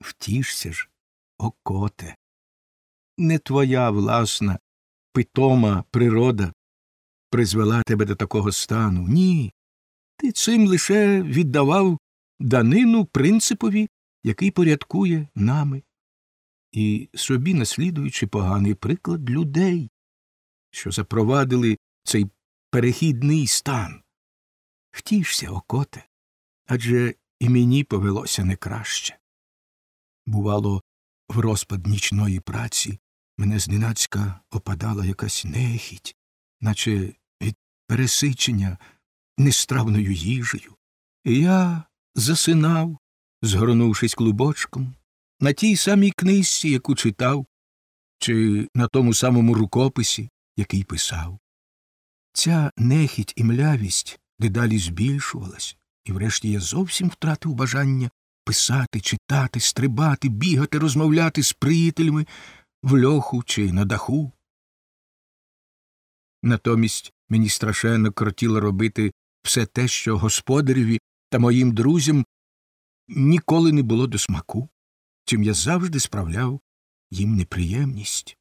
Втішся ж, окоте. Не твоя власна, питома природа призвела тебе до такого стану. Ні. Ти цим лише віддавав данину принципові, який порядкує нами, і собі наслідуючи поганий приклад людей, що запровадили цей перехідний стан. Втішся, окоте, адже і мені повелося не краще. Бувало, в розпад нічної праці мене зненацька опадала якась нехіть, наче від пересичення нестравною їжею, і я засинав, згорнувшись клубочком, на тій самій книжці, яку читав, чи на тому самому рукописі, який писав. Ця нехіть і млявість дедалі збільшувалась, і врешті я зовсім втратив бажання писати, читати, стрибати, бігати, розмовляти з приятелями в льоху чи на даху. Натомість мені страшенно кротіло робити все те, що господареві та моїм друзям ніколи не було до смаку, чим я завжди справляв їм неприємність.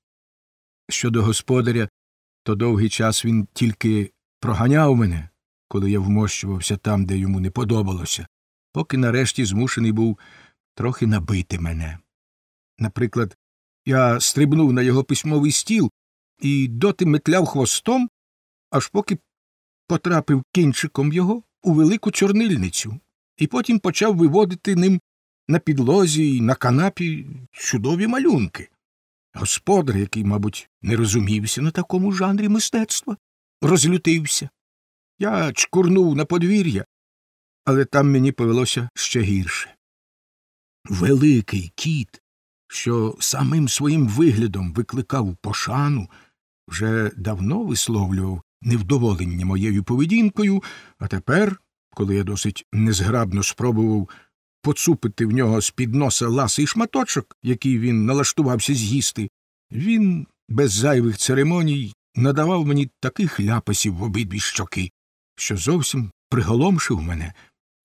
Щодо господаря, то довгий час він тільки проганяв мене, коли я вмощувався там, де йому не подобалося, поки нарешті змушений був трохи набити мене. Наприклад, я стрибнув на його письмовий стіл і доти метляв хвостом, аж поки потрапив кінчиком його у велику чорнильницю, і потім почав виводити ним на підлозі і на канапі чудові малюнки. Господар, який, мабуть, не розумівся на такому жанрі мистецтва, розлютився. Я чкурнув на подвір'я, але там мені повелося ще гірше. Великий кіт, що самим своїм виглядом викликав пошану, вже давно висловлював невдоволення моєю поведінкою, а тепер, коли я досить незграбно спробував поцупити в нього з під носа ласий шматочок, який він налаштувався з'їсти, він без зайвих церемоній надавав мені таких ляпасів в обидві щоки, що зовсім приголомшив мене,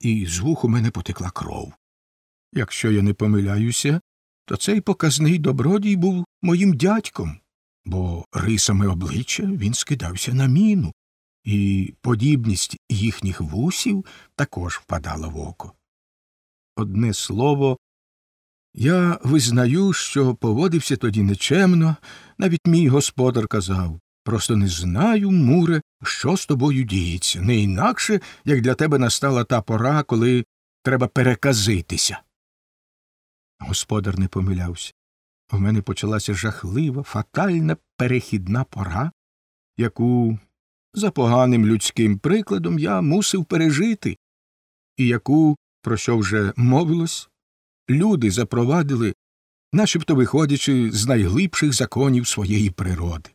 і з вух у мене потекла кров. Якщо я не помиляюся, то цей показний добродій був моїм дядьком, бо рисами обличчя він скидався на міну, і подібність їхніх вусів також впадала в око. Одне слово, я визнаю, що поводився тоді нечемно, навіть мій господар казав просто не знаю, муре, що з тобою діється, не інакше, як для тебе настала та пора, коли треба переказитися. Господар не помилявся. В мене почалася жахлива, фатальна перехідна пора, яку, за поганим людським прикладом, я мусив пережити, і яку, про що вже мовилось, люди запровадили, начебто виходячи з найглибших законів своєї природи.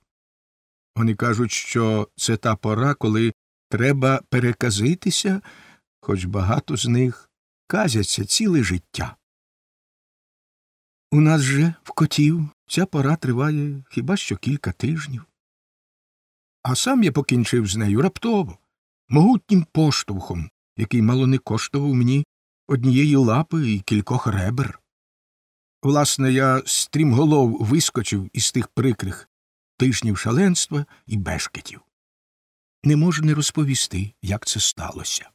Вони кажуть, що це та пора, коли треба переказитися, хоч багато з них казяться ціле життя. У нас же в котів ця пора триває хіба що кілька тижнів. А сам я покінчив з нею раптово, могутнім поштовхом, який мало не коштував мені однієї лапи і кількох ребер. Власне, я стрімголов вискочив із тих прикрих тижнів шаленства і бешкетів. Не можу не розповісти, як це сталося.